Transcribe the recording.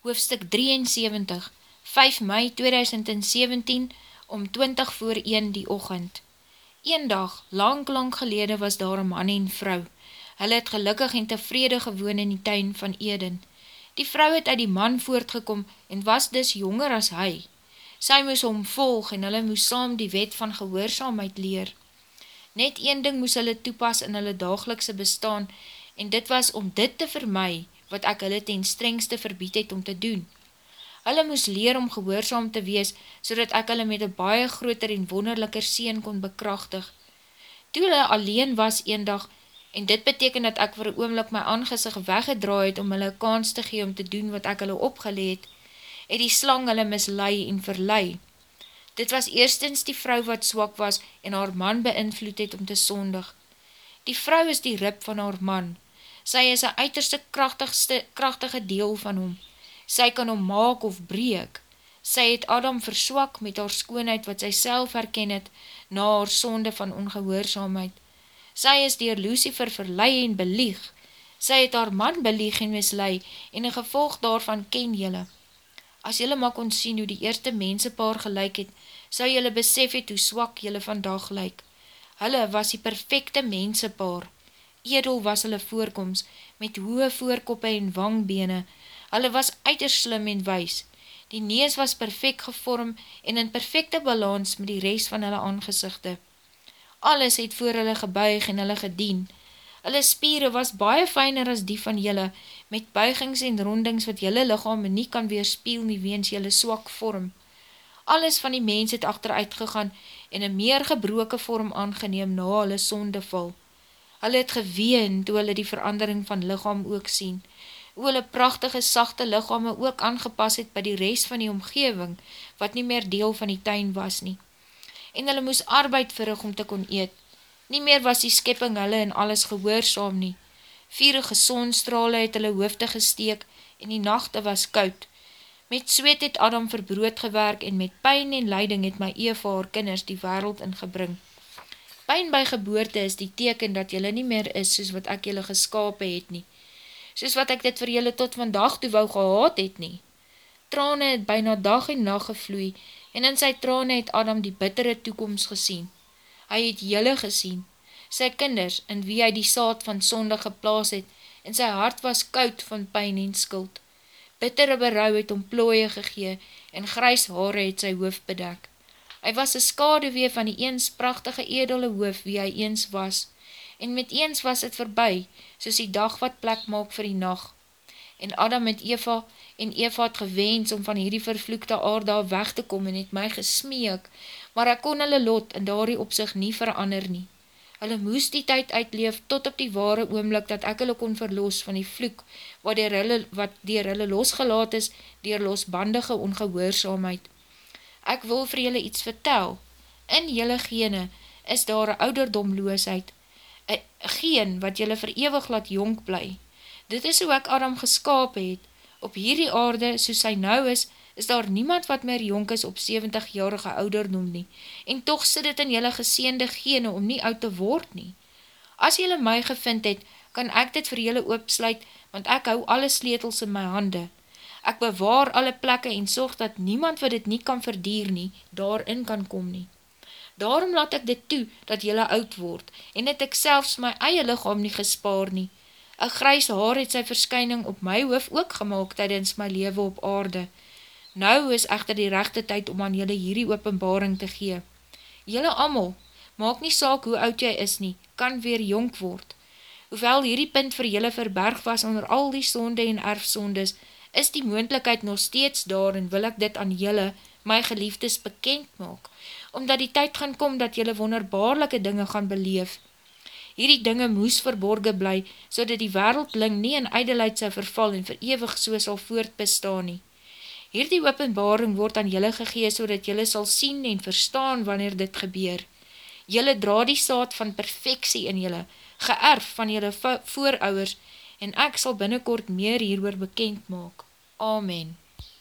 hoofstuk 73, 5 mei 2017, om 20 voor 1 die ochend. Een dag, lang lang gelede was daar een man en vrou. Hulle het gelukkig en tevrede gewoon in die tuin van Eden. Die vrou het uit die man voortgekom en was dus jonger as hy. Sy moes hom volg en hulle moes saam die wet van gehoorzaamheid leer. Net een ding moes hulle toepas in hulle dagelikse bestaan en dit was om dit te vermaai wat ek hulle ten strengste verbied het om te doen. Hulle moes leer om gehoorzaam te wees, so dat ek hulle met een baie groter en wonderliker sien kon bekrachtig. Toe hulle alleen was een dag, en dit beteken dat ek vir oomlik my aangezig weggedraai het om hulle kans te gee om te doen wat ek hulle opgeleed, het die slang hulle mislei en verlei. Dit was eerstens die vrou wat swak was en haar man beïnvloed het om te sondig. Die vrou is die rib van haar man, sy is een uiterste krachtigste, krachtige deel van hom. Sy kan hom maak of breek. Sy het Adam verswak met haar skoonheid wat sy self herken het na haar sonde van ongehoorzaamheid. Sy is dier Lucifer verlei en belieg. Sy het haar man belieg en mislei en een gevolg daarvan ken jylle. As jylle maar kon sien hoe die eerste mensepaar gelijk het, sou jylle besef het hoe swak jylle vandag lyk. Hulle was die perfecte mensepaar edel was hulle voorkomst, met hoë voorkoppe en wangbene, hulle was uiters slim en wees, die nees was perfect gevorm en in perfecte balans met die rest van hulle aangezichte. Alles het voor hulle gebuig en hulle gedien, hulle spieren was baie fijner as die van julle, met buigings en rondings wat julle lichaam nie kan weerspiel nie weens julle swak vorm. Alles van die mens het achteruit gegaan en een meer gebroke vorm aangeneem na hulle sondeval. Hulle het geween toe hulle die verandering van lichaam ook sien, hoe hulle prachtige sachte lichame ook aangepas het by die rest van die omgeving, wat nie meer deel van die tuin was nie. En hulle moes arbeid verrig om te kon eet. Nie meer was die skipping hulle en alles gehoorzaam nie. Vierige sonstrale het hulle hoofde gesteek en die nachte was koud. Met zweet het Adam verbrood gewerk en met pijn en leiding het my Eva haar kinders die wereld ingebring. Pijn by geboorte is die teken dat jylle nie meer is soos wat ek jylle geskape het nie, soos wat ek dit vir jylle tot vandag toe wou gehad het nie. Trane het byna dag en nacht gevloei, en in sy trane het Adam die bittere toekomst gesien. Hy het jylle gesien, sy kinders, in wie hy die saad van sonde geplaas het, en sy hart was koud van pijn en skuld. Bittere berouw het om plooie gegee, en grys haare het sy hoofd bedek. Hy was een skadewee van die eens prachtige edele hoof wie hy eens was, en met eens was het verby, soos die dag wat plek maak vir die nacht. En Adam met Eva, en Eva het gewens om van hierdie vervloekte aarde weg te kom en het my gesmeek, maar ek kon hulle lot in daardie opzicht nie verander nie. Hulle moes die tyd uitleef tot op die ware oomlik dat ek hulle kon verloos van die vloek wat dier hulle, wat dier hulle losgelaat is dier losbandige ongehoorzaamheid ek wil vir julle iets vertel. In julle gene is daar een ouderdomloosheid, een geen wat julle verewig laat jonk bly. Dit is hoe ek Adam geskaap het. Op hierdie aarde, soos hy nou is, is daar niemand wat meer jonk is op 70-jarige ouderdom nie, en toch sit het in julle geseende gene om nie oud te word nie. As julle my gevind het, kan ek dit vir julle oopsluit, want ek hou alle sletels in my hande. Ek bewaar alle plekke en sorg dat niemand wat dit nie kan verdier nie, daarin kan kom nie. Daarom laat ek dit toe, dat jylle oud word, en het ek selfs my eie lichaam nie gespaar nie. Een grys haar het sy verskyning op my hoof ook gemaakt tydens my leven op aarde. Nou is echter die rechte tyd om aan jylle hierdie openbaring te gee. Jylle amal, maak nie saak hoe oud jy is nie, kan weer jonk word. Hoewel hierdie punt vir jylle verberg was onder al die sonde en erfsondes, is die moendlikheid nog steeds daar en wil ek dit aan jylle, my geliefdes, bekend maak, omdat die tyd gaan kom dat jylle wonderbaarlike dinge gaan beleef. Hierdie dinge moes verborgen bly, so dat die wereldling nie in eidelheid sy verval en verewig so sal voortbestaan nie. Hierdie openbaring word aan jylle gegees, so dat jylle sal sien en verstaan wanneer dit gebeur. Jylle dra die saad van perfectie in jylle, geërf van jylle voorouders, en ek sal binnenkort meer hieroor bekend maak. Amen.